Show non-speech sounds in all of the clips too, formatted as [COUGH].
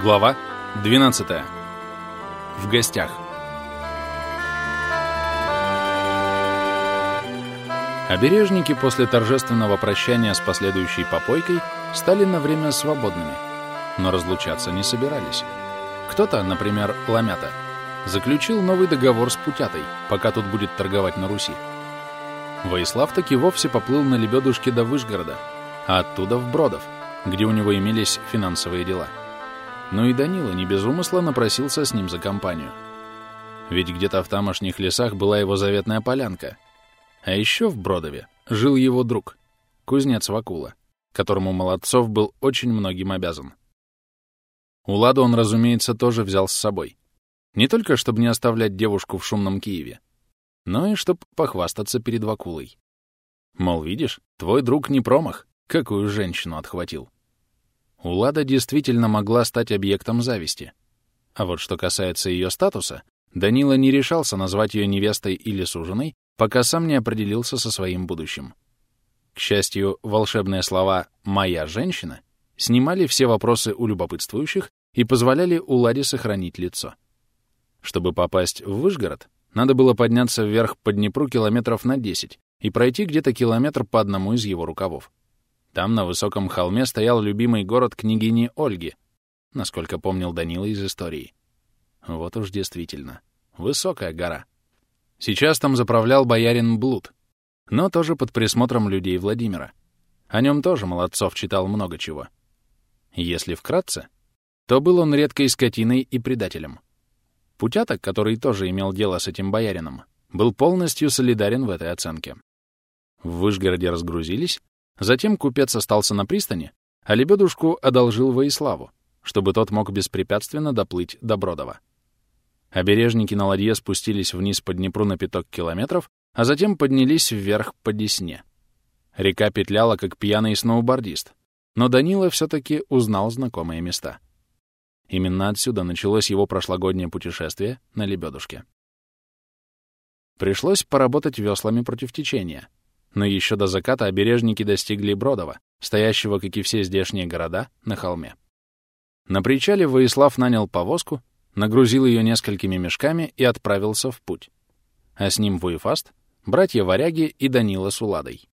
Глава 12. В гостях. Обережники после торжественного прощания с последующей попойкой стали на время свободными, но разлучаться не собирались. Кто-то, например, Ламята, заключил новый договор с Путятой, пока тут будет торговать на Руси. Воислав таки вовсе поплыл на лебедушке до Вышгорода, а оттуда в Бродов, где у него имелись финансовые дела. Но и Данила не без умысла напросился с ним за компанию. Ведь где-то в тамошних лесах была его заветная полянка. А еще в Бродове жил его друг, кузнец Вакула, которому Молодцов был очень многим обязан. Уладу он, разумеется, тоже взял с собой. Не только, чтобы не оставлять девушку в шумном Киеве, но и чтобы похвастаться перед Вакулой. Мол, видишь, твой друг не промах, какую женщину отхватил. Улада действительно могла стать объектом зависти. А вот что касается ее статуса, Данила не решался назвать ее невестой или суженой, пока сам не определился со своим будущим. К счастью, волшебные слова «моя женщина» снимали все вопросы у любопытствующих и позволяли Уладе сохранить лицо. Чтобы попасть в Вышгород, надо было подняться вверх по Днепру километров на 10 и пройти где-то километр по одному из его рукавов. Там, на высоком холме, стоял любимый город княгини Ольги, насколько помнил Данила из истории. Вот уж действительно. Высокая гора. Сейчас там заправлял боярин Блуд, но тоже под присмотром людей Владимира. О нем тоже Молодцов читал много чего. Если вкратце, то был он редкой скотиной и предателем. Путяток, который тоже имел дело с этим боярином, был полностью солидарен в этой оценке. В Вышгороде разгрузились, затем купец остался на пристани, а лебедушку одолжил Воиславу, чтобы тот мог беспрепятственно доплыть до Бродова. Обережники на ладье спустились вниз по Днепру на пяток километров, а затем поднялись вверх по Десне. Река петляла, как пьяный сноубордист, но Данила все-таки узнал знакомые места. Именно отсюда началось его прошлогоднее путешествие на лебедушке. Пришлось поработать веслами против течения, но еще до заката обережники достигли Бродова, стоящего, как и все здешние города, на холме. На причале Воислав нанял повозку нагрузил ее несколькими мешками и отправился в путь. А с ним Вуефаст, братья-варяги и Данила с Уладой.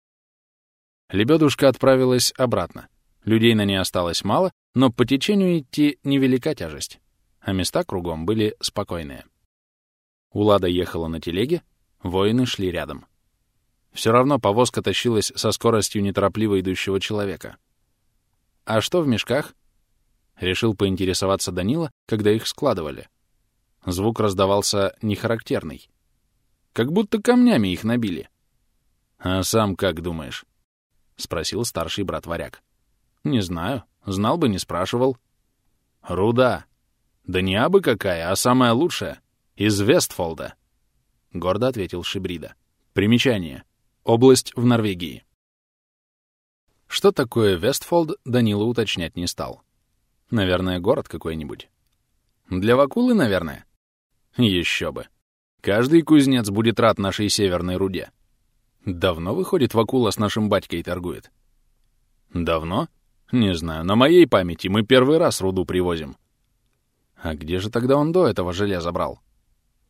Лебедушка отправилась обратно. Людей на ней осталось мало, но по течению идти невелика тяжесть, а места кругом были спокойные. Улада ехала на телеге, воины шли рядом. Все равно повозка тащилась со скоростью неторопливо идущего человека. А что в мешках? Решил поинтересоваться Данила, когда их складывали. Звук раздавался нехарактерный. Как будто камнями их набили. «А сам как думаешь?» — спросил старший брат-варяг. «Не знаю. Знал бы, не спрашивал». «Руда. Да не абы какая, а самая лучшая. Из Вестфолда», — гордо ответил Шибрида. Примечание. Область в Норвегии. Что такое Вестфолд, Данила уточнять не стал. Наверное, город какой-нибудь. Для Вакулы, наверное? Еще бы. Каждый кузнец будет рад нашей северной руде. Давно, выходит, Вакула с нашим батькой торгует? Давно? Не знаю. На моей памяти мы первый раз руду привозим. А где же тогда он до этого железа брал?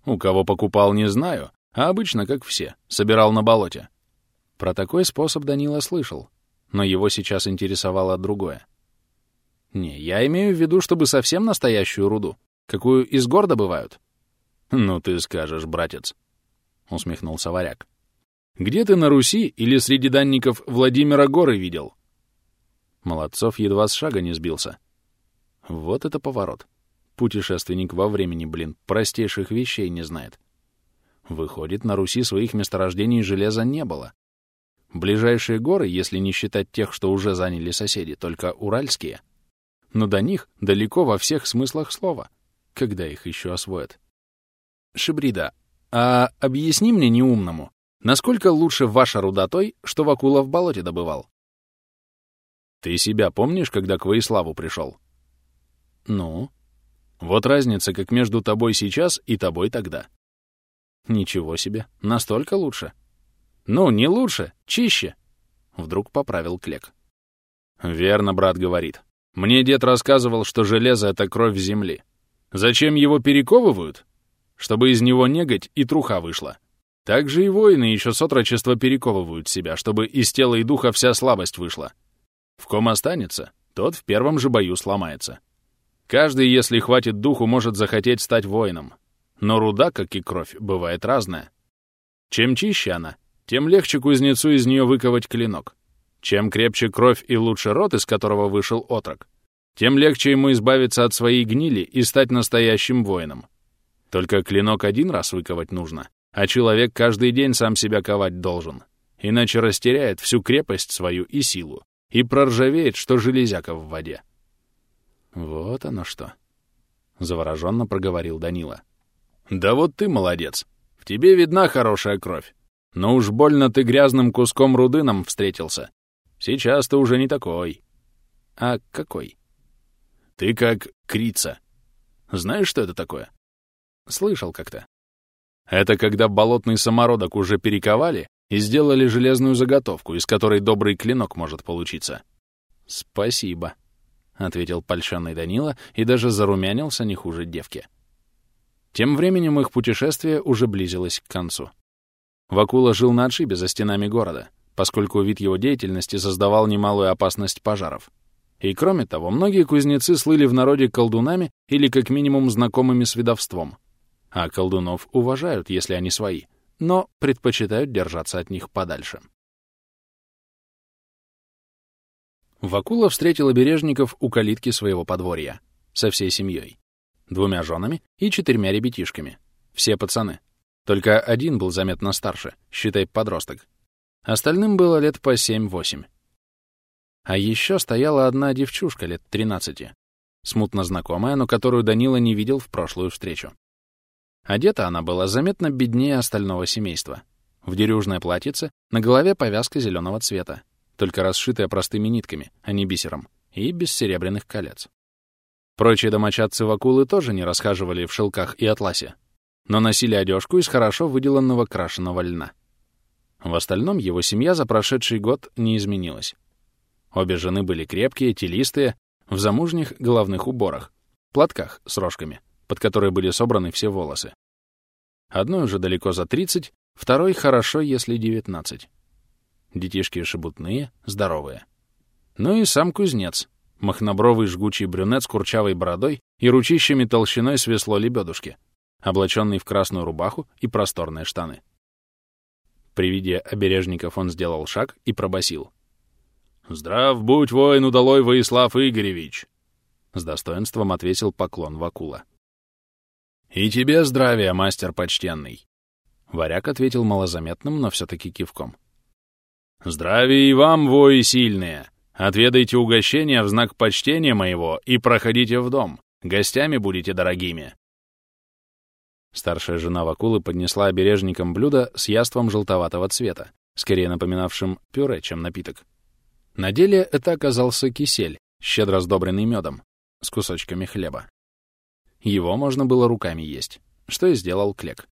У кого покупал, не знаю, а обычно, как все, собирал на болоте. Про такой способ Данила слышал, но его сейчас интересовало другое. Не, я имею в виду, чтобы совсем настоящую руду, какую из гор добывают. Ну ты скажешь, братец, усмехнулся варяг. Где ты на Руси или среди данников Владимира Горы видел? Молодцов едва с шага не сбился. Вот это поворот. Путешественник во времени, блин, простейших вещей не знает. Выходит, на Руси своих месторождений железа не было. Ближайшие горы, если не считать тех, что уже заняли соседи, только уральские — но до них далеко во всех смыслах слова, когда их еще освоят. Шибрида, а объясни мне неумному, насколько лучше ваша руда той, что Вакула в болоте добывал? Ты себя помнишь, когда к Воиславу пришел? Ну? Вот разница, как между тобой сейчас и тобой тогда. Ничего себе, настолько лучше. Ну, не лучше, чище. Вдруг поправил Клек. Верно, брат говорит. Мне дед рассказывал, что железо — это кровь земли. Зачем его перековывают? Чтобы из него неготь и труха вышла. Так же и воины еще с отрочества перековывают себя, чтобы из тела и духа вся слабость вышла. В ком останется, тот в первом же бою сломается. Каждый, если хватит духу, может захотеть стать воином. Но руда, как и кровь, бывает разная. Чем чище она, тем легче кузнецу из нее выковать клинок. Чем крепче кровь и лучше рот, из которого вышел отрок, тем легче ему избавиться от своей гнили и стать настоящим воином. Только клинок один раз выковать нужно, а человек каждый день сам себя ковать должен, иначе растеряет всю крепость свою и силу, и проржавеет, что железяка в воде. «Вот оно что!» — завороженно проговорил Данила. «Да вот ты молодец. В тебе видна хорошая кровь. Но уж больно ты грязным куском руды нам встретился. Сейчас ты уже не такой». «А какой?» «Ты как крица. Знаешь, что это такое?» «Слышал как-то». «Это когда болотный самородок уже перековали и сделали железную заготовку, из которой добрый клинок может получиться». «Спасибо», — ответил польщенный Данила и даже зарумянился не хуже девки. Тем временем их путешествие уже близилось к концу. Вакула жил на отшибе за стенами города, поскольку вид его деятельности создавал немалую опасность пожаров. И кроме того, многие кузнецы слыли в народе колдунами или как минимум знакомыми с ведовством. А колдунов уважают, если они свои, но предпочитают держаться от них подальше. Вакула встретил обережников у калитки своего подворья со всей семьей двумя женами и четырьмя ребятишками. Все пацаны. Только один был заметно старше, считай, подросток. Остальным было лет по семь-восемь. А еще стояла одна девчушка лет тринадцати, смутно знакомая, но которую Данила не видел в прошлую встречу. Одета она была заметно беднее остального семейства. В дерюжное платьице, на голове повязка зеленого цвета, только расшитая простыми нитками, а не бисером, и без серебряных колец. Прочие домочадцы Вакулы тоже не расхаживали в шелках и атласе, но носили одежку из хорошо выделанного крашеного льна. В остальном его семья за прошедший год не изменилась. Обе жены были крепкие, телистые, в замужних головных уборах, платках с рожками, под которые были собраны все волосы. Одной уже далеко за 30, второй хорошо, если 19. Детишки шебутные, здоровые. Ну и сам кузнец, махнобровый жгучий брюнет с курчавой бородой и ручищами толщиной с весло лебедушки, облаченный в красную рубаху и просторные штаны. При виде обережников он сделал шаг и пробасил: «Здрав будь, воин удалой Воислав Игоревич!» С достоинством ответил поклон Вакула. «И тебе здравия, мастер почтенный!» Варяг ответил малозаметным, но все-таки кивком. «Здравия и вам, вои сильные!» Отведайте угощение в знак почтения моего и проходите в дом. Гостями будете дорогими». Старшая жена Вакулы поднесла обережникам блюдо с яством желтоватого цвета, скорее напоминавшим пюре, чем напиток. На деле это оказался кисель, щедро сдобренный медом, с кусочками хлеба. Его можно было руками есть, что и сделал Клек.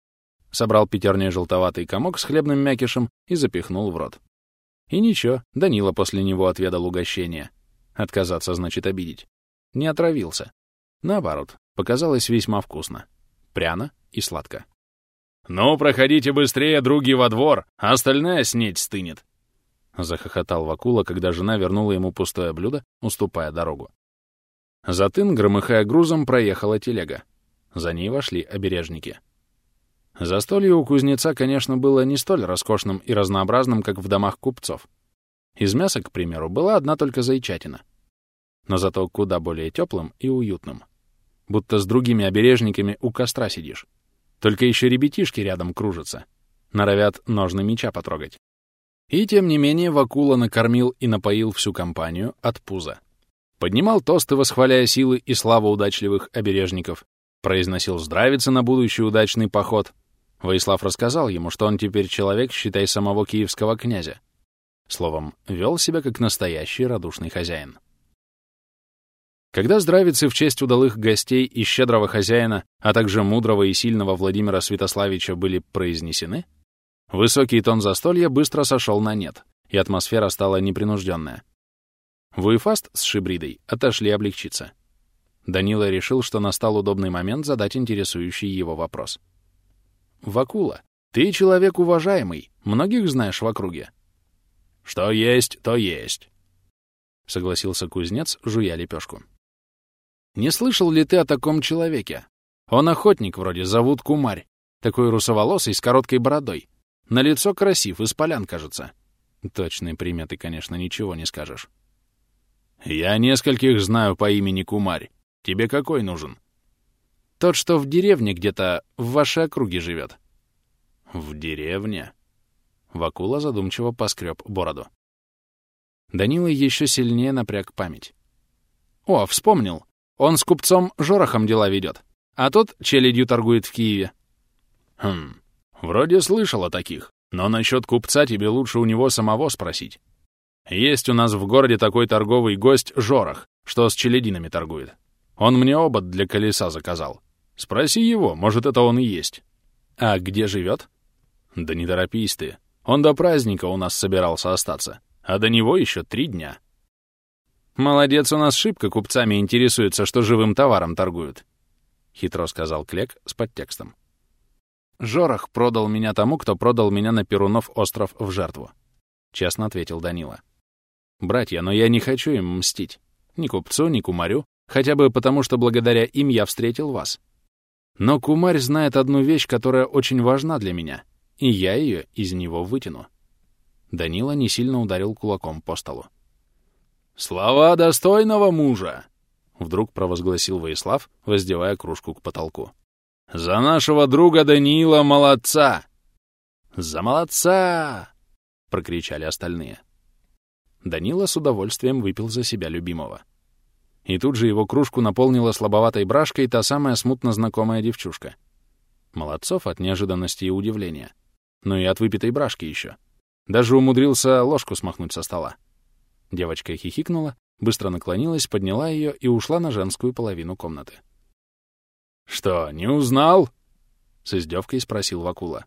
Собрал пятерней желтоватый комок с хлебным мякишем и запихнул в рот. И ничего, Данила после него отведал угощение. Отказаться значит обидеть. Не отравился. Наоборот, показалось весьма вкусно. Пряно и сладко. «Ну, проходите быстрее, други, во двор, а остальная снеть стынет!» Захохотал Вакула, когда жена вернула ему пустое блюдо, уступая дорогу. За тын, громыхая грузом, проехала телега. За ней вошли обережники. Застолье у кузнеца, конечно, было не столь роскошным и разнообразным, как в домах купцов. Из мяса, к примеру, была одна только зайчатина. Но зато куда более теплым и уютным. Будто с другими обережниками у костра сидишь. Только еще ребятишки рядом кружатся. Норовят ножны меча потрогать. И тем не менее Вакула накормил и напоил всю компанию от пуза. Поднимал тосты, восхваляя силы и славу удачливых обережников, произносил здравицы на будущий удачный поход — Воислав рассказал ему, что он теперь человек, считай, самого киевского князя. Словом, вел себя как настоящий радушный хозяин. Когда здравицы в честь удалых гостей и щедрого хозяина, а также мудрого и сильного Владимира Святославича были произнесены, высокий тон застолья быстро сошел на нет, и атмосфера стала непринужденная. Вуефаст с Шибридой отошли облегчиться. Данила решил, что настал удобный момент задать интересующий его вопрос. «Вакула, ты человек уважаемый, многих знаешь в округе?» «Что есть, то есть», — согласился кузнец, жуя лепешку. «Не слышал ли ты о таком человеке? Он охотник вроде, зовут Кумарь, такой русоволосый с короткой бородой. На лицо красив, из полян, кажется. Точные приметы, конечно, ничего не скажешь». «Я нескольких знаю по имени Кумарь. Тебе какой нужен?» «Тот, что в деревне где-то в вашей округе живет». «В деревне?» Вакула задумчиво поскреб бороду. Данила еще сильнее напряг память. «О, вспомнил. Он с купцом Жорохом дела ведет, а тот челядью торгует в Киеве». «Хм, вроде слышал о таких, но насчет купца тебе лучше у него самого спросить. Есть у нас в городе такой торговый гость Жорох, что с челядинами торгует. Он мне обод для колеса заказал. Спроси его, может, это он и есть». «А где живет?» «Да не торопись ты. Он до праздника у нас собирался остаться, а до него еще три дня». «Молодец, у нас шибко купцами интересуется, что живым товаром торгуют», — хитро сказал Клек с подтекстом. «Жорох продал меня тому, кто продал меня на Перунов остров в жертву», — честно ответил Данила. «Братья, но я не хочу им мстить. Ни купцу, ни кумарю, хотя бы потому, что благодаря им я встретил вас. Но кумарь знает одну вещь, которая очень важна для меня — и я ее из него вытяну. Данила не сильно ударил кулаком по столу. «Слова достойного мужа!» — вдруг провозгласил Воислав, воздевая кружку к потолку. «За нашего друга Данила молодца!» «За молодца!» — прокричали остальные. Данила с удовольствием выпил за себя любимого. И тут же его кружку наполнила слабоватой брашкой та самая смутно знакомая девчушка. Молодцов от неожиданности и удивления но и от выпитой брашки еще. Даже умудрился ложку смахнуть со стола. Девочка хихикнула, быстро наклонилась, подняла ее и ушла на женскую половину комнаты. «Что, не узнал?» — с издевкой спросил Вакула.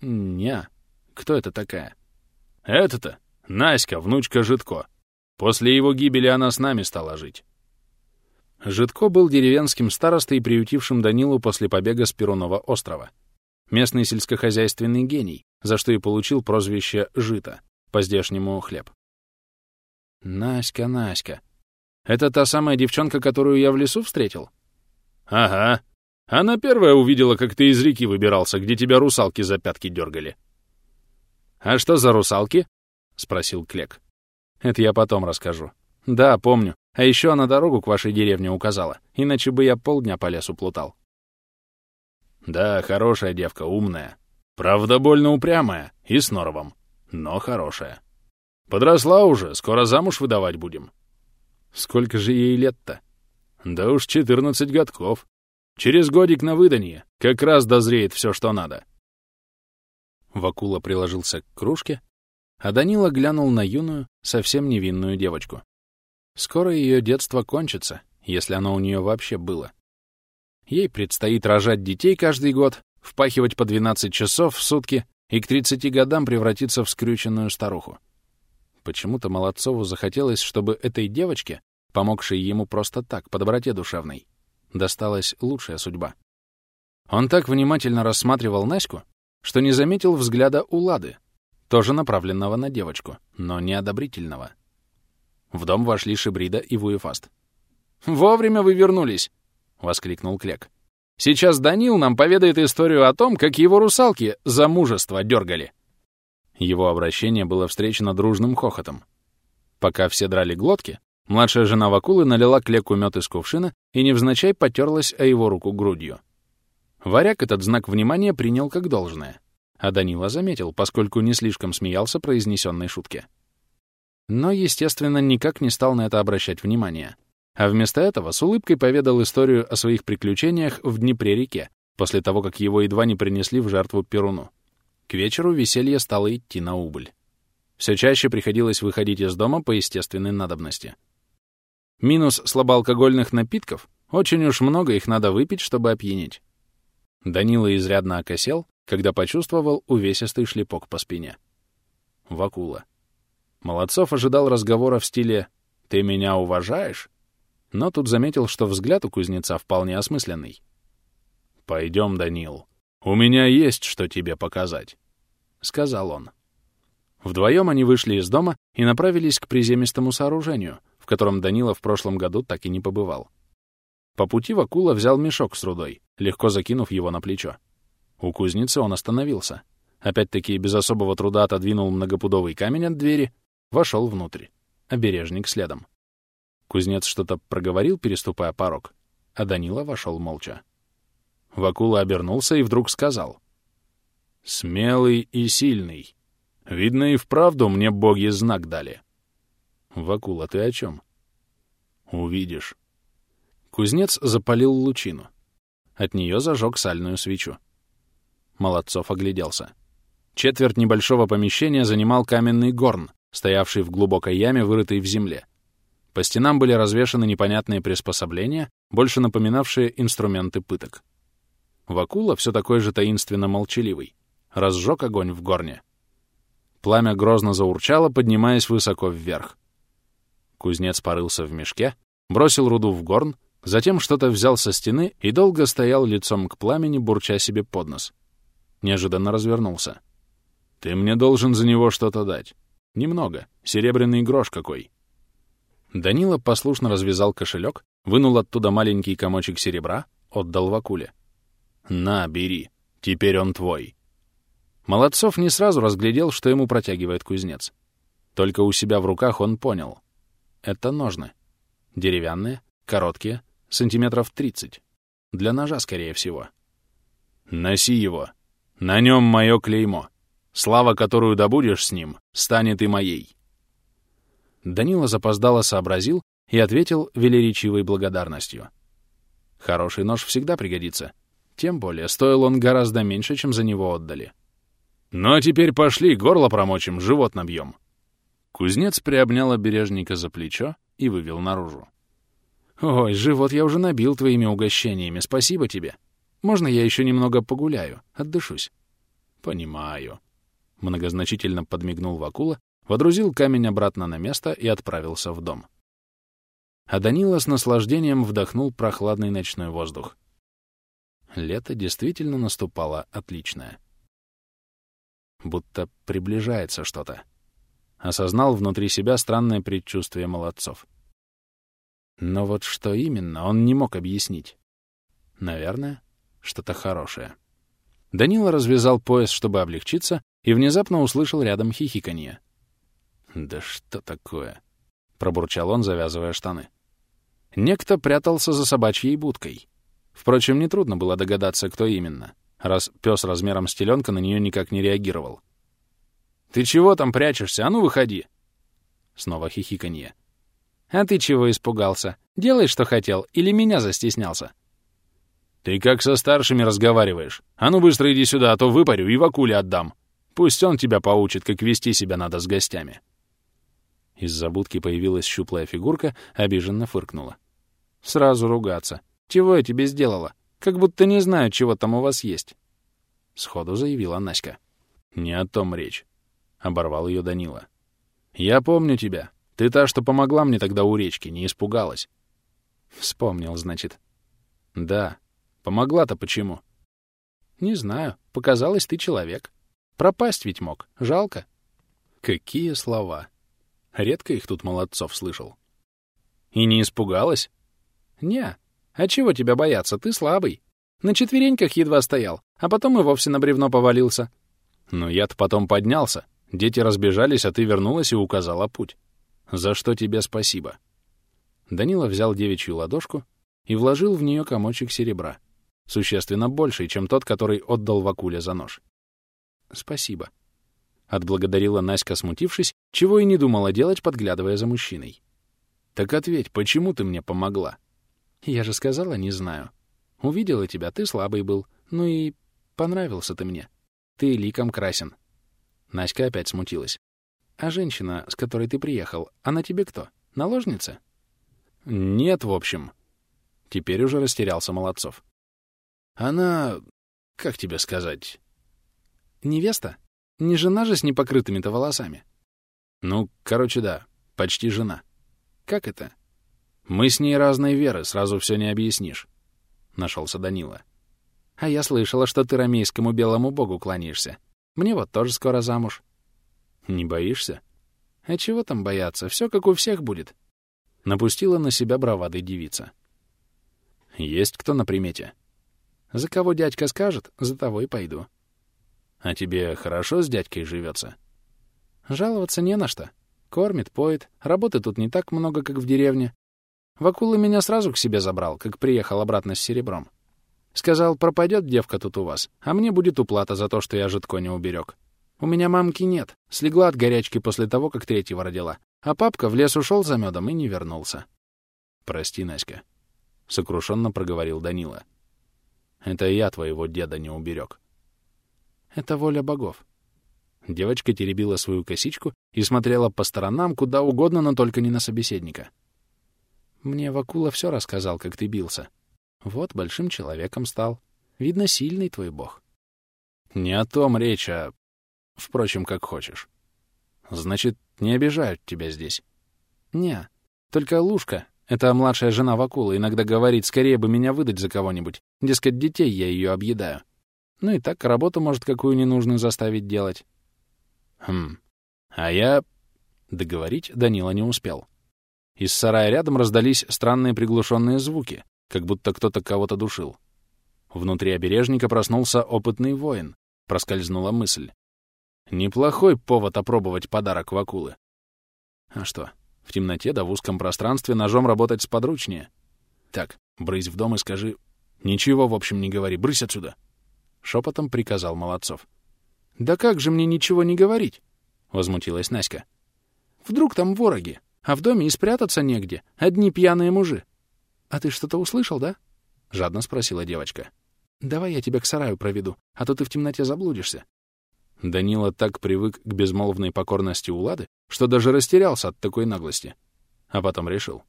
«Не. Кто это такая?» «Это-то Наська, внучка Житко. После его гибели она с нами стала жить». Житко был деревенским старостой, приютившим Данилу после побега с Перунова острова местный сельскохозяйственный гений, за что и получил прозвище «Жито», по-здешнему «хлеб». Наська, Наська. Это та самая девчонка, которую я в лесу встретил? Ага. Она первая увидела, как ты из реки выбирался, где тебя русалки за пятки дергали. А что за русалки? Спросил Клек. Это я потом расскажу. Да, помню. А еще она дорогу к вашей деревне указала, иначе бы я полдня по лесу плутал. Да, хорошая девка, умная. Правда, больно упрямая и с норовом, но хорошая. Подросла уже, скоро замуж выдавать будем. Сколько же ей лет-то? Да уж 14 годков. Через годик на выданье как раз дозреет все, что надо. Вакула приложился к кружке, а Данила глянул на юную, совсем невинную девочку. Скоро ее детство кончится, если оно у нее вообще было. Ей предстоит рожать детей каждый год, впахивать по 12 часов в сутки и к 30 годам превратиться в скрюченную старуху. Почему-то Молодцову захотелось, чтобы этой девочке, помогшей ему просто так, по доброте душевной, досталась лучшая судьба. Он так внимательно рассматривал Наську, что не заметил взгляда Улады, тоже направленного на девочку, но неодобрительного. В дом вошли Шибрида и Вуефаст. «Вовремя вы вернулись!» — воскликнул Клек. «Сейчас Данил нам поведает историю о том, как его русалки за мужество дергали». Его обращение было встречено дружным хохотом. Пока все драли глотки, младшая жена Вакулы налила Клеку мед из кувшина и невзначай потерлась о его руку грудью. Варяг этот знак внимания принял как должное, а Данила заметил, поскольку не слишком смеялся произнесенной шутке. Но, естественно, никак не стал на это обращать внимания а вместо этого с улыбкой поведал историю о своих приключениях в Днепре-реке, после того, как его едва не принесли в жертву Перуну. К вечеру веселье стало идти на убыль. Все чаще приходилось выходить из дома по естественной надобности. Минус слабоалкогольных напитков — очень уж много их надо выпить, чтобы опьянеть. Данила изрядно окосел, когда почувствовал увесистый шлепок по спине. Вакула. Молодцов ожидал разговора в стиле Ты меня уважаешь?» Но тут заметил, что взгляд у кузнеца вполне осмысленный. «Пойдем, Данил. У меня есть что тебе показать», — сказал он. Вдвоем они вышли из дома и направились к приземистому сооружению, в котором Данила в прошлом году так и не побывал. По пути Вакула взял мешок с рудой, легко закинув его на плечо. У кузницы он остановился. Опять-таки без особого труда отодвинул многопудовый камень от двери, вошел внутрь. Обережник следом. Кузнец что-то проговорил, переступая порог, а Данила вошел молча. Вакула обернулся и вдруг сказал. «Смелый и сильный. Видно, и вправду мне боги знак дали». «Вакула, ты о чем?» «Увидишь». Кузнец запалил лучину. От нее зажег сальную свечу. Молодцов огляделся. Четверть небольшого помещения занимал каменный горн, стоявший в глубокой яме, вырытой в земле. По стенам были развешаны непонятные приспособления, больше напоминавшие инструменты пыток. Вакула, все такой же таинственно молчаливый, разжег огонь в горне. Пламя грозно заурчало, поднимаясь высоко вверх. Кузнец порылся в мешке, бросил руду в горн, затем что-то взял со стены и долго стоял лицом к пламени, бурча себе под нос. Неожиданно развернулся. «Ты мне должен за него что-то дать. Немного. Серебряный грош какой». Данила послушно развязал кошелек, вынул оттуда маленький комочек серебра, отдал Вакуле. «На, бери. Теперь он твой». Молодцов не сразу разглядел, что ему протягивает кузнец. Только у себя в руках он понял. Это ножны. Деревянные, короткие, сантиметров 30. Для ножа, скорее всего. «Носи его. На нем мое клеймо. Слава, которую добудешь с ним, станет и моей». Данила запоздало сообразил и ответил велеречивой благодарностью. «Хороший нож всегда пригодится. Тем более, стоил он гораздо меньше, чем за него отдали. «Ну а теперь пошли, горло промочим, живот набьем». Кузнец приобнял обережника за плечо и вывел наружу. «Ой, живот я уже набил твоими угощениями, спасибо тебе. Можно я еще немного погуляю, отдышусь?» «Понимаю». Многозначительно подмигнул Вакула, водрузил камень обратно на место и отправился в дом. А Данила с наслаждением вдохнул прохладный ночной воздух. Лето действительно наступало отличное. Будто приближается что-то. Осознал внутри себя странное предчувствие молодцов. Но вот что именно, он не мог объяснить. Наверное, что-то хорошее. Данила развязал пояс, чтобы облегчиться, и внезапно услышал рядом хихиканье. «Да что такое?» — пробурчал он, завязывая штаны. Некто прятался за собачьей будкой. Впрочем, нетрудно было догадаться, кто именно, раз пес размером с теленка на нее никак не реагировал. «Ты чего там прячешься? А ну, выходи!» Снова хихиканье. «А ты чего испугался? Делай, что хотел, или меня застеснялся?» «Ты как со старшими разговариваешь? А ну быстро иди сюда, а то выпарю и Вакуле отдам. Пусть он тебя поучит, как вести себя надо с гостями». Из-за будки появилась щуплая фигурка, обиженно фыркнула. «Сразу ругаться. Чего я тебе сделала? Как будто не знаю, чего там у вас есть. Сходу заявила Наська. Не о том речь. Оборвал ее Данила. Я помню тебя. Ты та, что помогла мне тогда у речки, не испугалась. Вспомнил, значит. Да. Помогла-то почему? Не знаю. Показалось, ты человек. Пропасть ведь мог. Жалко. Какие слова. Редко их тут молодцов слышал. И не испугалась? Не, «А чего тебя бояться? Ты слабый. На четвереньках едва стоял, а потом и вовсе на бревно повалился». «Но я-то потом поднялся. Дети разбежались, а ты вернулась и указала путь. За что тебе спасибо». Данила взял девичью ладошку и вложил в нее комочек серебра, существенно больший, чем тот, который отдал Вакуле за нож. «Спасибо», — отблагодарила Наська, смутившись, чего и не думала делать, подглядывая за мужчиной. «Так ответь, почему ты мне помогла?» Я же сказала, не знаю. Увидела тебя, ты слабый был. Ну и понравился ты мне. Ты ликом красен. Наська опять смутилась. А женщина, с которой ты приехал, она тебе кто? Наложница? Нет, в общем. Теперь уже растерялся Молодцов. Она... как тебе сказать? Невеста? Не жена же с непокрытыми-то волосами? Ну, короче, да, почти жена. Как это? Мы с ней разной веры, сразу все не объяснишь. Нашелся Данила. А я слышала, что ты ромейскому белому богу кланяешься. Мне вот тоже скоро замуж. Не боишься? А чего там бояться? Все как у всех будет. Напустила на себя бравадой девица. Есть кто на примете? За кого дядька скажет, за того и пойду. А тебе хорошо с дядькой живется? Жаловаться не на что. Кормит, поет, работы тут не так много, как в деревне. Вакула меня сразу к себе забрал, как приехал обратно с серебром. Сказал, пропадет девка тут у вас, а мне будет уплата за то, что я житко не уберег. У меня мамки нет, слегла от горячки после того, как третьего родила. А папка в лес ушел за медом и не вернулся. «Прости, Наська», — сокрушенно проговорил Данила. «Это я твоего деда не уберег». «Это воля богов». Девочка теребила свою косичку и смотрела по сторонам куда угодно, но только не на собеседника. Мне Вакула все рассказал, как ты бился. Вот большим человеком стал. Видно, сильный твой бог. Не о том речь, а... Впрочем, как хочешь. Значит, не обижают тебя здесь? Не. Только Лушка, это младшая жена Вакула, иногда говорит, скорее бы меня выдать за кого-нибудь. Дескать, детей я ее объедаю. Ну и так работу, может, какую ненужную заставить делать. Хм. А я... Договорить Данила не успел. Из сарая рядом раздались странные приглушенные звуки, как будто кто-то кого-то душил. Внутри обережника проснулся опытный воин. Проскользнула мысль. Неплохой повод опробовать подарок Вакулы. А что, в темноте да в узком пространстве ножом работать сподручнее? Так, брысь в дом и скажи... Ничего, в общем, не говори, брысь отсюда. Шепотом приказал Молодцов. Да как же мне ничего не говорить? Возмутилась Наська. Вдруг там вороги? А в доме и спрятаться негде. Одни пьяные мужи. — А ты что-то услышал, да? — жадно спросила девочка. — Давай я тебя к сараю проведу, а то ты в темноте заблудишься. Данила так привык к безмолвной покорности Улады, что даже растерялся от такой наглости. А потом решил.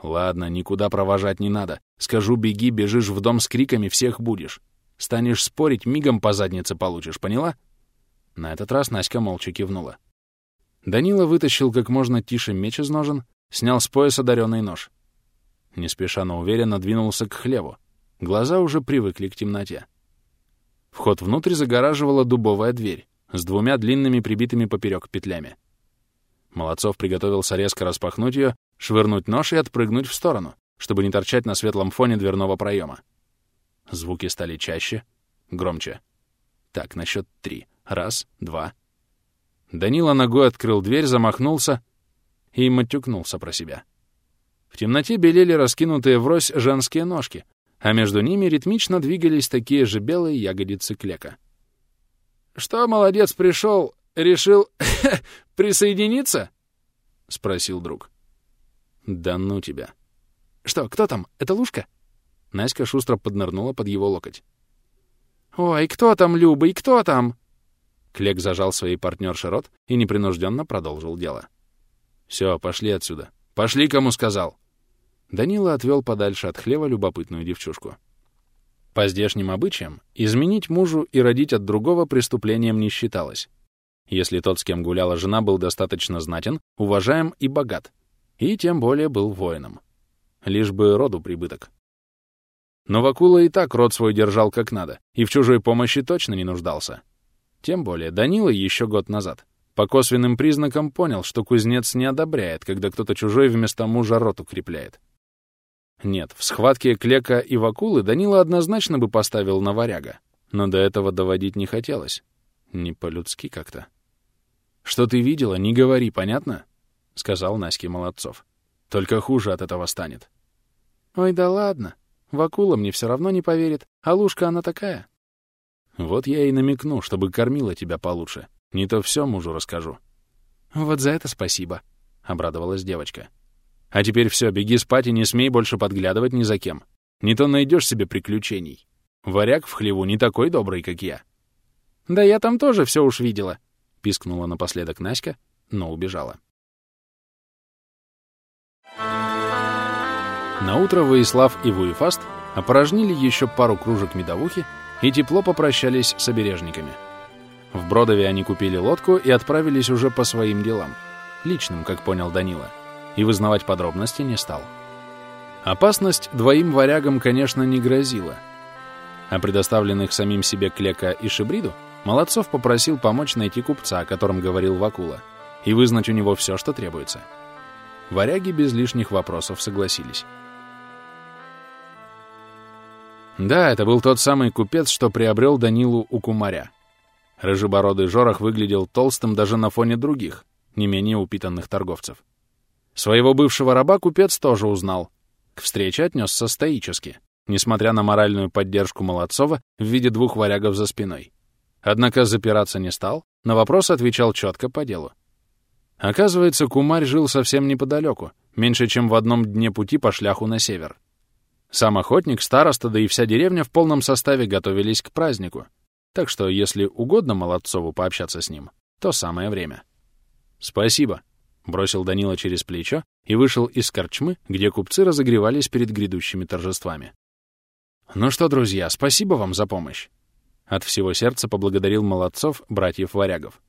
«Ладно, никуда провожать не надо. Скажу, беги, бежишь в дом с криками, всех будешь. Станешь спорить, мигом по заднице получишь, поняла?» На этот раз Наська молча кивнула. Данила вытащил как можно тише меч из ножен, снял с пояса даренный нож. Не спеша, но уверенно двинулся к хлеву. Глаза уже привыкли к темноте. Вход внутрь загораживала дубовая дверь с двумя длинными прибитыми поперек петлями. Молодцов приготовился резко распахнуть ее, швырнуть нож и отпрыгнуть в сторону, чтобы не торчать на светлом фоне дверного проема. Звуки стали чаще, громче. Так, на счет три. Раз, два, Данила ногой открыл дверь, замахнулся и матюкнулся про себя. В темноте белели раскинутые врозь женские ножки, а между ними ритмично двигались такие же белые ягодицы клека. «Что, молодец, пришел, решил [LAUGHS] присоединиться?» — спросил друг. «Да ну тебя!» «Что, кто там? Это Лушка?» Наська шустро поднырнула под его локоть. «Ой, кто там, Люба, и кто там?» Клек зажал своей партнерши рот и непринужденно продолжил дело. «Все, пошли отсюда. Пошли, кому сказал!» Данила отвел подальше от хлева любопытную девчушку. По здешним обычаям, изменить мужу и родить от другого преступлением не считалось. Если тот, с кем гуляла жена, был достаточно знатен, уважаем и богат, и тем более был воином. Лишь бы роду прибыток. Но Вакула и так род свой держал как надо, и в чужой помощи точно не нуждался. Тем более Данила еще год назад по косвенным признакам понял, что кузнец не одобряет, когда кто-то чужой вместо мужа рот укрепляет. Нет, в схватке Клека и Вакулы Данила однозначно бы поставил на варяга, но до этого доводить не хотелось. Не по-людски как-то. «Что ты видела, не говори, понятно?» — сказал Наське Молодцов. «Только хуже от этого станет». «Ой, да ладно. Вакула мне все равно не поверит, а Лушка она такая. Вот я и намекну, чтобы кормила тебя получше. Не то все мужу расскажу. Вот за это спасибо, — обрадовалась девочка. А теперь все, беги спать и не смей больше подглядывать ни за кем. Не то найдешь себе приключений. Варяг в хлеву не такой добрый, как я. Да я там тоже все уж видела, — пискнула напоследок Наська, но убежала. Наутро Воислав и Вуефаст опорожнили еще пару кружек медовухи и тепло попрощались с обережниками. В Бродове они купили лодку и отправились уже по своим делам. Личным, как понял Данила. и вызнавать подробности не стал. Опасность двоим варягам, конечно, не грозила. А предоставленных самим себе Клека и Шибриду Молодцов попросил помочь найти купца, о котором говорил Вакула, и вызнать у него все, что требуется. Варяги без лишних вопросов согласились. Да, это был тот самый купец, что приобрел Данилу у кумаря. Рыжебородый Жорох выглядел толстым даже на фоне других, не менее упитанных торговцев. Своего бывшего раба купец тоже узнал. К встрече отнесся стоически, несмотря на моральную поддержку Молодцова в виде двух варягов за спиной. Однако запираться не стал, на вопрос отвечал четко по делу. Оказывается, кумарь жил совсем неподалеку, меньше чем в одном дне пути по шляху на север. Сам охотник, староста, да и вся деревня в полном составе готовились к празднику, так что, если угодно Молодцову пообщаться с ним, то самое время. «Спасибо», — бросил Данила через плечо и вышел из корчмы, где купцы разогревались перед грядущими торжествами. «Ну что, друзья, спасибо вам за помощь. От всего сердца поблагодарил молодцов, братьев-варягов.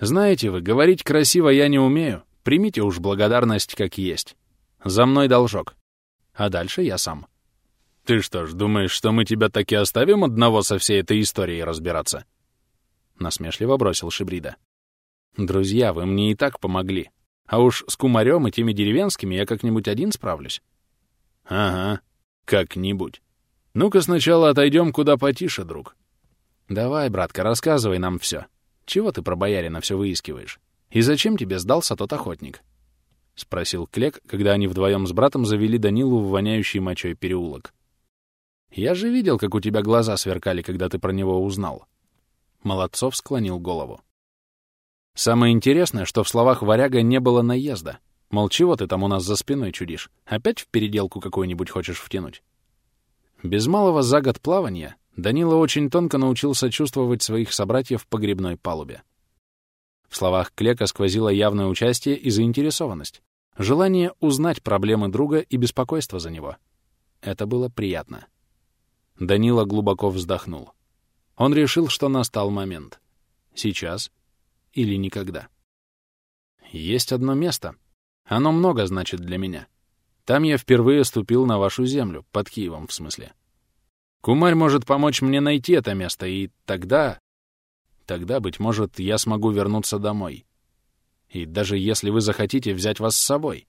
«Знаете вы, говорить красиво я не умею. Примите уж благодарность как есть. За мной должок. А дальше я сам». «Ты что ж, думаешь, что мы тебя таки оставим одного со всей этой историей разбираться?» Насмешливо бросил Шибрида. «Друзья, вы мне и так помогли. А уж с кумарем и теми деревенскими я как-нибудь один справлюсь». «Ага, как-нибудь. Ну-ка сначала отойдем куда потише, друг. «Давай, братка, рассказывай нам все. Чего ты про боярина все выискиваешь? И зачем тебе сдался тот охотник?» — спросил Клек, когда они вдвоем с братом завели Данилу в воняющий мочой переулок. «Я же видел, как у тебя глаза сверкали, когда ты про него узнал». Молодцов склонил голову. «Самое интересное, что в словах варяга не было наезда. Мол, чего ты там у нас за спиной чудишь? Опять в переделку какую-нибудь хочешь втянуть?» Без малого за год плавания Данила очень тонко научился чувствовать своих собратьев по грибной палубе. В словах Клека сквозило явное участие и заинтересованность, желание узнать проблемы друга и беспокойство за него. Это было приятно. Данила глубоко вздохнул. Он решил, что настал момент. Сейчас или никогда. Есть одно место. Оно много значит для меня. Там я впервые ступил на вашу землю, под Киевом в смысле. Кумарь может помочь мне найти это место, и тогда... Тогда, быть может, я смогу вернуться домой. И даже если вы захотите взять вас с собой.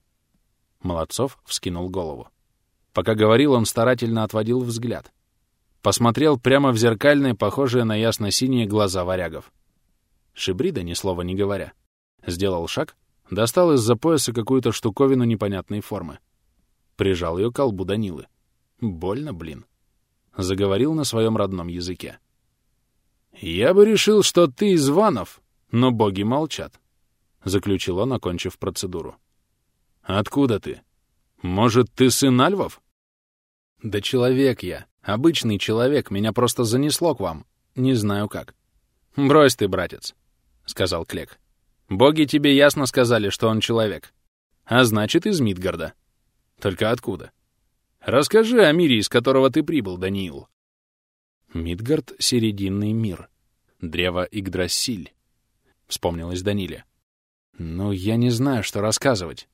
Молодцов вскинул голову. Пока говорил, он старательно отводил взгляд. Посмотрел прямо в зеркальные, похожие на ясно-синие глаза варягов. Шибрида, ни слова не говоря, сделал шаг, достал из-за пояса какую-то штуковину непонятной формы. Прижал ее к колбу Данилы. Больно, блин заговорил на своем родном языке. «Я бы решил, что ты из ванов, но боги молчат», — заключил он, окончив процедуру. «Откуда ты? Может, ты сын Альвов?» «Да человек я, обычный человек, меня просто занесло к вам, не знаю как». «Брось ты, братец», — сказал Клек. «Боги тебе ясно сказали, что он человек. А значит, из Мидгарда. Только откуда?» Расскажи о мире, из которого ты прибыл, Даниил. Мидгард — серединный мир. Древо Игдрасиль. Вспомнилось Даниле. Ну, я не знаю, что рассказывать.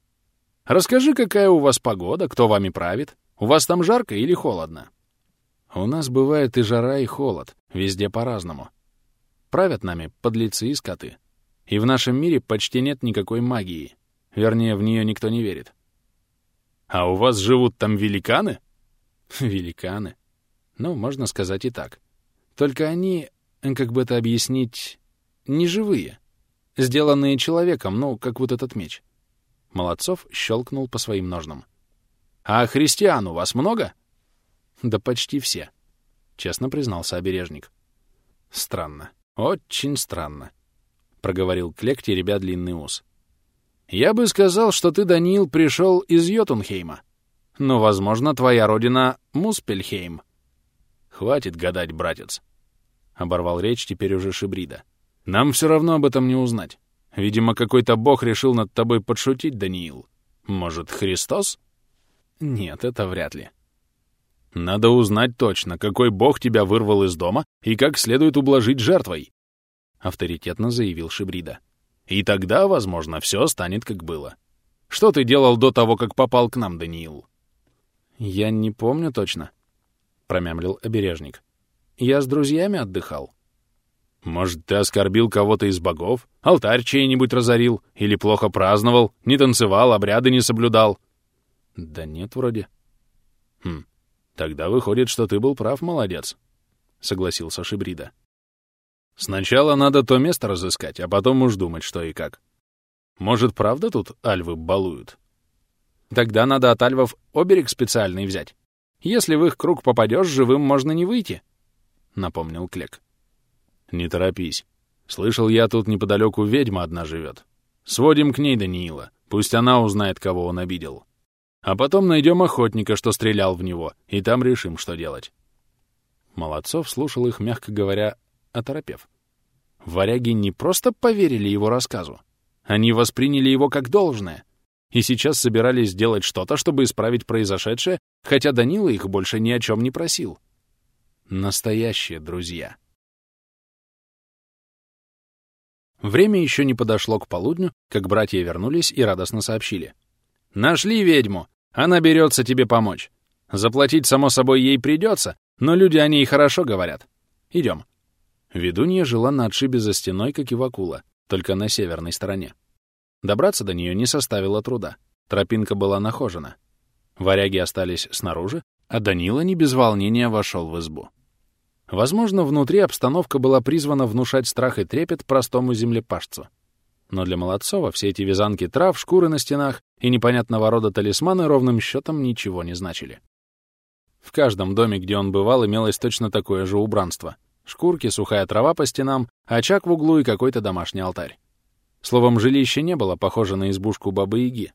Расскажи, какая у вас погода, кто вами правит. У вас там жарко или холодно? У нас бывает и жара, и холод. Везде по-разному. Правят нами подлецы и скоты. И в нашем мире почти нет никакой магии. Вернее, в нее никто не верит. А у вас живут там великаны? [LAUGHS] Великаны. Ну, можно сказать и так. Только они, как бы это объяснить, не живые. Сделанные человеком, ну, как вот этот меч. Молодцов щелкнул по своим ножнам. «А христиан у вас много?» «Да почти все», — честно признался обережник. «Странно, очень странно», — проговорил Клек, теребя длинный ус. Я бы сказал, что ты, Даниил, пришел из Йотунхейма. Но, возможно, твоя родина — Муспельхейм. Хватит гадать, братец. Оборвал речь теперь уже Шибрида. Нам все равно об этом не узнать. Видимо, какой-то бог решил над тобой подшутить, Даниил. Может, Христос? Нет, это вряд ли. Надо узнать точно, какой бог тебя вырвал из дома и как следует ублажить жертвой, — авторитетно заявил Шибрида. И тогда, возможно, все станет как было. Что ты делал до того, как попал к нам, Даниил?» «Я не помню точно», — промямлил обережник. «Я с друзьями отдыхал». «Может, ты оскорбил кого-то из богов? Алтарь чей-нибудь разорил? Или плохо праздновал? Не танцевал, обряды не соблюдал?» «Да нет, вроде». «Хм, тогда выходит, что ты был прав, молодец», — согласился Шибрида. «Сначала надо то место разыскать, а потом уж думать, что и как. Может, правда тут альвы балуют?» «Тогда надо от альвов оберег специальный взять. Если в их круг попадешь, живым можно не выйти», — напомнил Клек. «Не торопись. Слышал я, тут неподалеку ведьма одна живет. Сводим к ней Даниила. Пусть она узнает, кого он обидел. А потом найдем охотника, что стрелял в него, и там решим, что делать». Молодцов слушал их, мягко говоря, оторопев. Варяги не просто поверили его рассказу. Они восприняли его как должное. И сейчас собирались сделать что-то, чтобы исправить произошедшее, хотя Данила их больше ни о чем не просил. Настоящие друзья. Время еще не подошло к полудню, как братья вернулись и радостно сообщили. «Нашли ведьму! Она берется тебе помочь. Заплатить, само собой, ей придется, но люди о ней хорошо говорят. Идем». Ведунья жила на отшибе за стеной, как и Вакула, только на северной стороне. Добраться до нее не составило труда. Тропинка была нахожена. Варяги остались снаружи, а Данила не без волнения вошел в избу. Возможно, внутри обстановка была призвана внушать страх и трепет простому землепашцу. Но для Молодцова все эти вязанки трав, шкуры на стенах и непонятного рода талисманы ровным счетом ничего не значили. В каждом доме, где он бывал, имелось точно такое же убранство. Шкурки, сухая трава по стенам, очаг в углу и какой-то домашний алтарь. Словом, жилище не было похоже на избушку Бабы-Яги.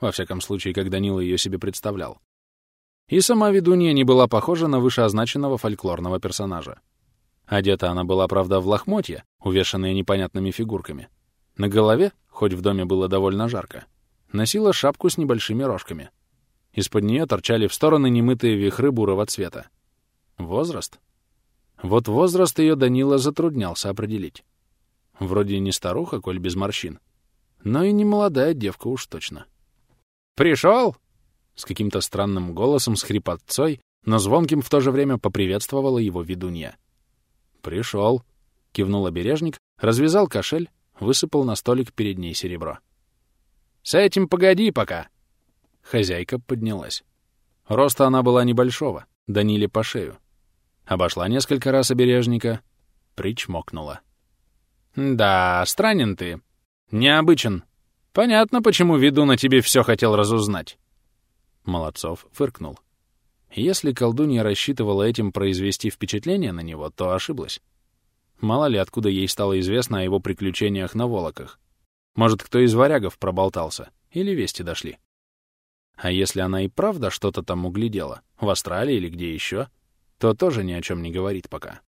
Во всяком случае, как Данила ее себе представлял. И сама ведунья не была похожа на вышеозначенного фольклорного персонажа. Одета она была, правда, в лохмотья, увешанные непонятными фигурками. На голове, хоть в доме было довольно жарко, носила шапку с небольшими рожками. Из-под нее торчали в стороны немытые вихры бурого цвета. Возраст? Вот возраст ее Данила затруднялся определить. Вроде не старуха, коль без морщин, но и не молодая девка уж точно. «Пришел?» С каким-то странным голосом, с хрипотцой, но звонким в то же время поприветствовала его ведунья. «Пришел», — кивнул обережник, развязал кошель, высыпал на столик перед ней серебро. «С этим погоди пока!» Хозяйка поднялась. Роста она была небольшого, Даниле по шею. Обошла несколько раз обережника, причмокнула. «Да, странен ты. Необычен. Понятно, почему веду на тебе все хотел разузнать. Молодцов фыркнул. Если колдунья рассчитывала этим произвести впечатление на него, то ошиблась. Мало ли, откуда ей стало известно о его приключениях на Волоках. Может, кто из варягов проболтался, или вести дошли. А если она и правда что-то там углядела, в Австралии или где еще, то тоже ни о чем не говорит пока.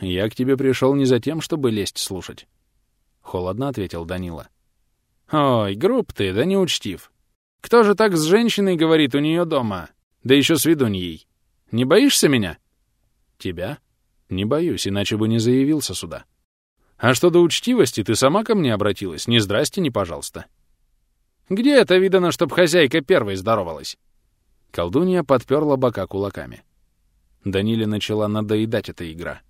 «Я к тебе пришел не за тем, чтобы лезть слушать», — холодно ответил Данила. «Ой, груб ты, да не учтив. Кто же так с женщиной говорит у нее дома? Да еще с ведуньей. Не боишься меня? Тебя? Не боюсь, иначе бы не заявился сюда. А что до учтивости, ты сама ко мне обратилась. Ни здрасте, ни пожалуйста. Где это видано, чтоб хозяйка первой здоровалась? Колдунья подперла бока кулаками. Даниле начала надоедать эта игра.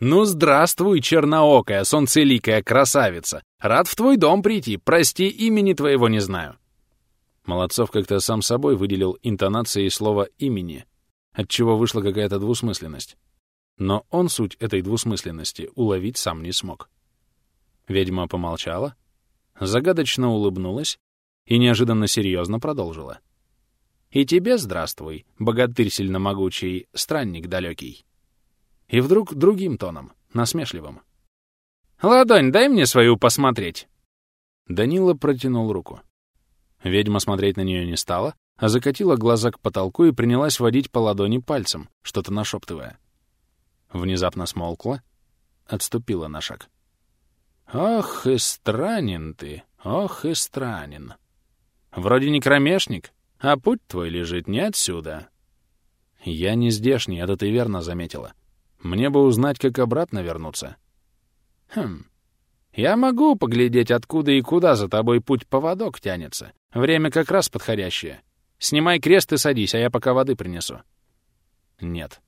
«Ну, здравствуй, черноокая, солнцеликая красавица! Рад в твой дом прийти, прости, имени твоего не знаю!» Молодцов как-то сам собой выделил интонацией слова «имени», отчего вышла какая-то двусмысленность. Но он суть этой двусмысленности уловить сам не смог. Ведьма помолчала, загадочно улыбнулась и неожиданно серьезно продолжила. «И тебе здравствуй, богатырь сильномогучий, странник далекий». И вдруг другим тоном, насмешливым. «Ладонь дай мне свою посмотреть!» Данила протянул руку. Ведьма смотреть на нее не стала, а закатила глаза к потолку и принялась водить по ладони пальцем, что-то нашептывая. Внезапно смолкла, отступила на шаг. «Ох и странен ты, ох и странен. Вроде не кромешник, а путь твой лежит не отсюда». «Я не здешний, это ты верно заметила. Мне бы узнать, как обратно вернуться». «Хм, Я могу поглядеть, откуда и куда за тобой путь поводок тянется. Время как раз подходящее. Снимай крест и садись, а я пока воды принесу. Нет.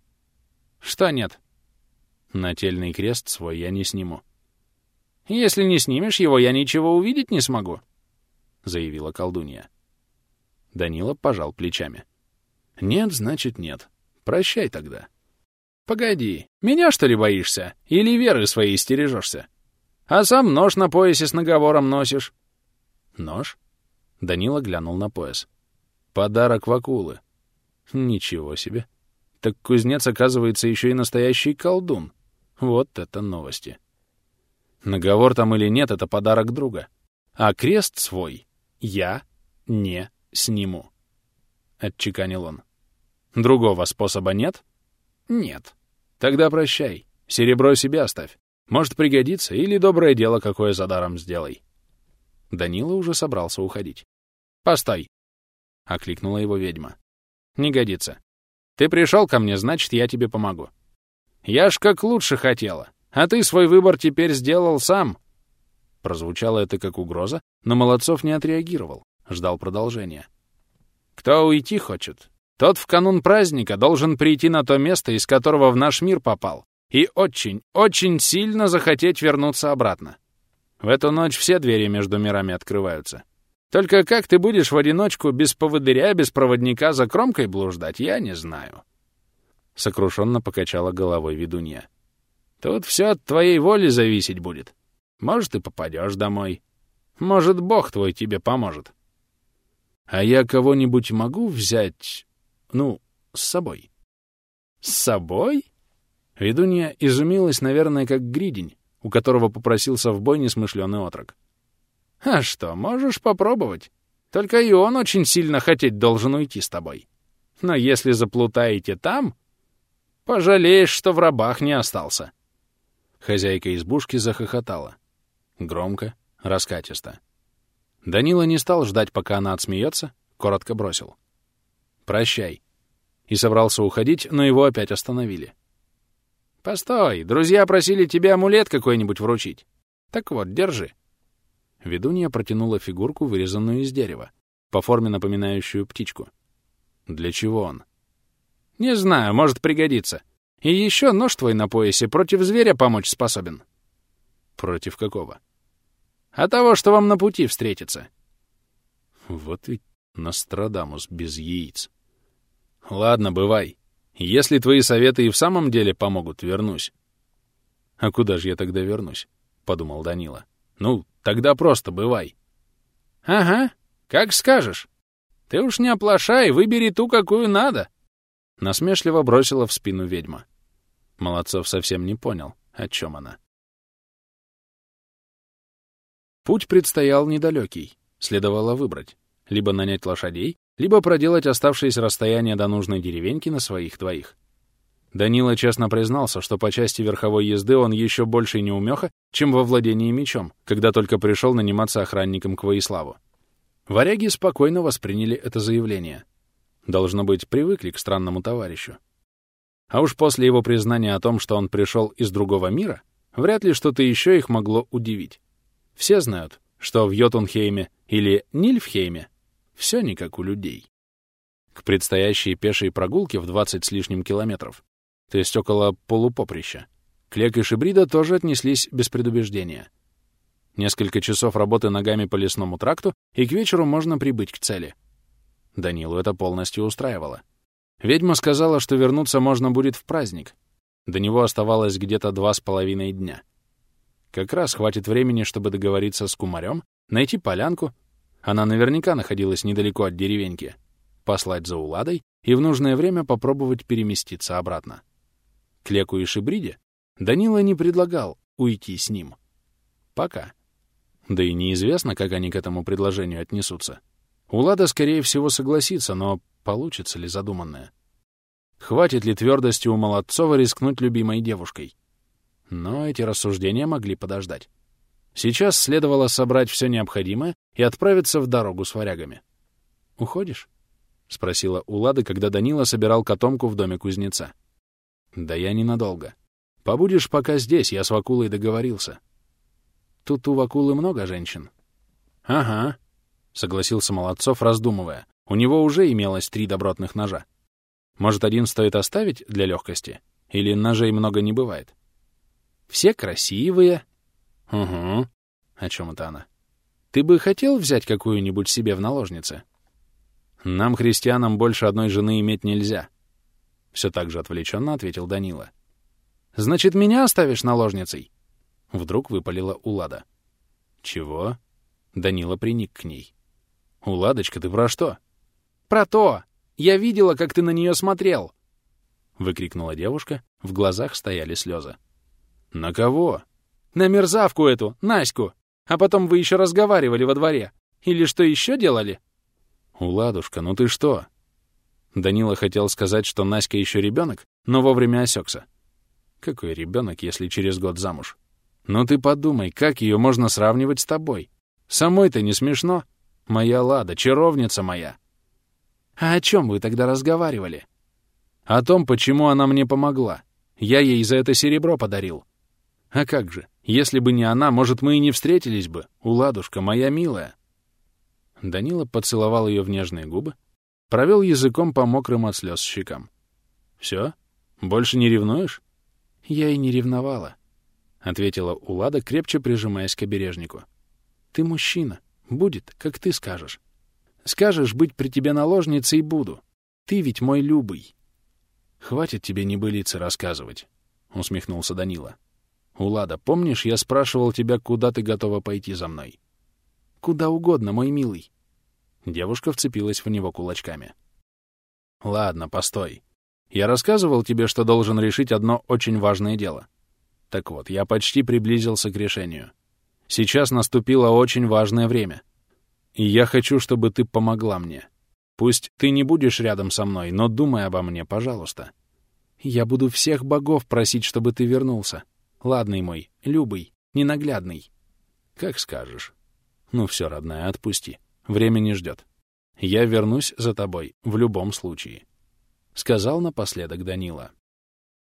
Что нет? Нательный крест свой я не сниму. Если не снимешь его, я ничего увидеть не смогу, — заявила колдунья. Данила пожал плечами. Нет, значит, нет. Прощай тогда. Погоди, меня что ли боишься? Или веры своей стережешься? А сам нож на поясе с наговором носишь. Нож? Данила глянул на пояс. Подарок Вакулы. Ничего себе. Так кузнец, оказывается, еще и настоящий колдун. Вот это новости. Наговор там или нет, это подарок друга. А крест свой я не сниму. Отчеканил он. Другого способа нет? Нет. Тогда прощай. Серебро себе оставь. Может пригодится, или доброе дело какое за даром сделай. Данила уже собрался уходить. «Постой!» — окликнула его ведьма. «Не годится. Ты пришел ко мне, значит, я тебе помогу. Я ж как лучше хотела, а ты свой выбор теперь сделал сам». Прозвучало это как угроза, но Молодцов не отреагировал, ждал продолжения. «Кто уйти хочет, тот в канун праздника должен прийти на то место, из которого в наш мир попал, и очень, очень сильно захотеть вернуться обратно. В эту ночь все двери между мирами открываются. Только как ты будешь в одиночку, без поводыря, без проводника за кромкой блуждать, я не знаю. Сокрушенно покачала головой ведунья. Тут все от твоей воли зависеть будет. Может, и попадешь домой. Может, Бог твой тебе поможет. А я кого-нибудь могу взять, ну, с собой? С собой? Ведунья изумилась, наверное, как гридень, у которого попросился в бой несмышленый отрок. А что, можешь попробовать. Только и он очень сильно хотеть должен уйти с тобой. Но если заплутаете там, пожалеешь, что в рабах не остался. Хозяйка избушки захохотала. Громко, раскатисто. Данила не стал ждать, пока она отсмеется, коротко бросил. «Прощай». И собрался уходить, но его опять остановили. «Постой, друзья просили тебе амулет какой-нибудь вручить. Так вот, держи». Ведунья протянула фигурку, вырезанную из дерева, по форме напоминающую птичку. Для чего он? Не знаю, может пригодиться. И еще нож твой на поясе против зверя помочь способен. Против какого? А того, что вам на пути встретится. Вот ведь Нострадамус без яиц. Ладно, бывай. Если твои советы и в самом деле помогут, вернусь. А куда же я тогда вернусь? — подумал Данила. Ну, Тогда просто бывай. — Ага, как скажешь. Ты уж не оплошай, выбери ту, какую надо. Насмешливо бросила в спину ведьма. Молодцов совсем не понял, о чем она. Путь предстоял недалекий. Следовало выбрать. Либо нанять лошадей, либо проделать оставшееся расстояние до нужной деревеньки на своих двоих. Данила честно признался, что по части верховой езды он еще больше неумеха, чем во владении мечом, когда только пришел наниматься охранником к Воиславу. Варяги спокойно восприняли это заявление. Должно быть, привыкли к странному товарищу. А уж после его признания о том, что он пришел из другого мира, вряд ли что-то еще их могло удивить. Все знают, что в Йотунхейме или Нильфхейме все не как у людей. К предстоящей пешей прогулке в 20 с лишним километров то есть около полупоприща. Клек и Шибрида тоже отнеслись без предубеждения. Несколько часов работы ногами по лесному тракту, и к вечеру можно прибыть к цели. Данилу это полностью устраивало. Ведьма сказала, что вернуться можно будет в праздник. До него оставалось где-то два с половиной дня. Как раз хватит времени, чтобы договориться с кумарем, найти полянку, она наверняка находилась недалеко от деревеньки, послать за Уладой и в нужное время попробовать переместиться обратно. Клеку и Шибриде Данила не предлагал уйти с ним. Пока. Да и неизвестно, как они к этому предложению отнесутся. Улада, скорее всего, согласится, но получится ли задуманное? Хватит ли твердости у Молодцова рискнуть любимой девушкой? Но эти рассуждения могли подождать. Сейчас следовало собрать все необходимое и отправиться в дорогу с варягами. «Уходишь?» — спросила Улада, когда Данила собирал котомку в доме кузнеца. Да я ненадолго. Побудешь пока здесь, я с Вакулой договорился. Тут у Вакулы много женщин. Ага, согласился Молодцов, раздумывая. У него уже имелось три добротных ножа. Может, один стоит оставить для легкости? Или ножей много не бывает? Все красивые. Угу. О чем это она? Ты бы хотел взять какую-нибудь себе в наложнице? Нам, христианам, больше одной жены иметь нельзя. Все так же отвлеченно ответил Данила. Значит, меня оставишь наложницей? Вдруг выпалила Улада. Чего? Данила приник к ней. «Уладочка, ты про что?» «Про то! Я видела, как ты на нее смотрел!» Выкрикнула девушка, в глазах стояли слезы. «На кого?» «На мерзавку эту, Наську! А потом вы еще разговаривали во дворе. Или что еще делали?» «Уладушка, ну ты что?» Данила хотел сказать, что Наська еще ребенок, но вовремя осекся. Какой ребенок, если через год замуж? Ну ты подумай, как ее можно сравнивать с тобой? Самой-то не смешно. Моя Лада, чаровница моя. А о чем вы тогда разговаривали? О том, почему она мне помогла. Я ей за это серебро подарил. А как же, если бы не она, может, мы и не встретились бы, Уладушка, моя милая. Данила поцеловал ее в нежные губы, провел языком по мокрым от слез щекам. «Все? Больше не ревнуешь?» «Я и не ревновала», — ответила Улада, крепче прижимаясь к обережнику. «Ты мужчина. Будет, как ты скажешь. Скажешь быть при тебе наложницей — буду. Ты ведь мой любый». «Хватит тебе небылицы рассказывать», — усмехнулся Данила. «Улада, помнишь, я спрашивал тебя, куда ты готова пойти за мной?» «Куда угодно, мой милый». Девушка вцепилась в него кулачками. «Ладно, постой. Я рассказывал тебе, что должен решить одно очень важное дело. Так вот, я почти приблизился к решению. Сейчас наступило очень важное время. И я хочу, чтобы ты помогла мне. Пусть ты не будешь рядом со мной, но думай обо мне, пожалуйста. Я буду всех богов просить, чтобы ты вернулся. Ладный мой, любый, ненаглядный. Как скажешь. Ну все, родная, отпусти. Время не ждет. Я вернусь за тобой в любом случае. Сказал напоследок Данила.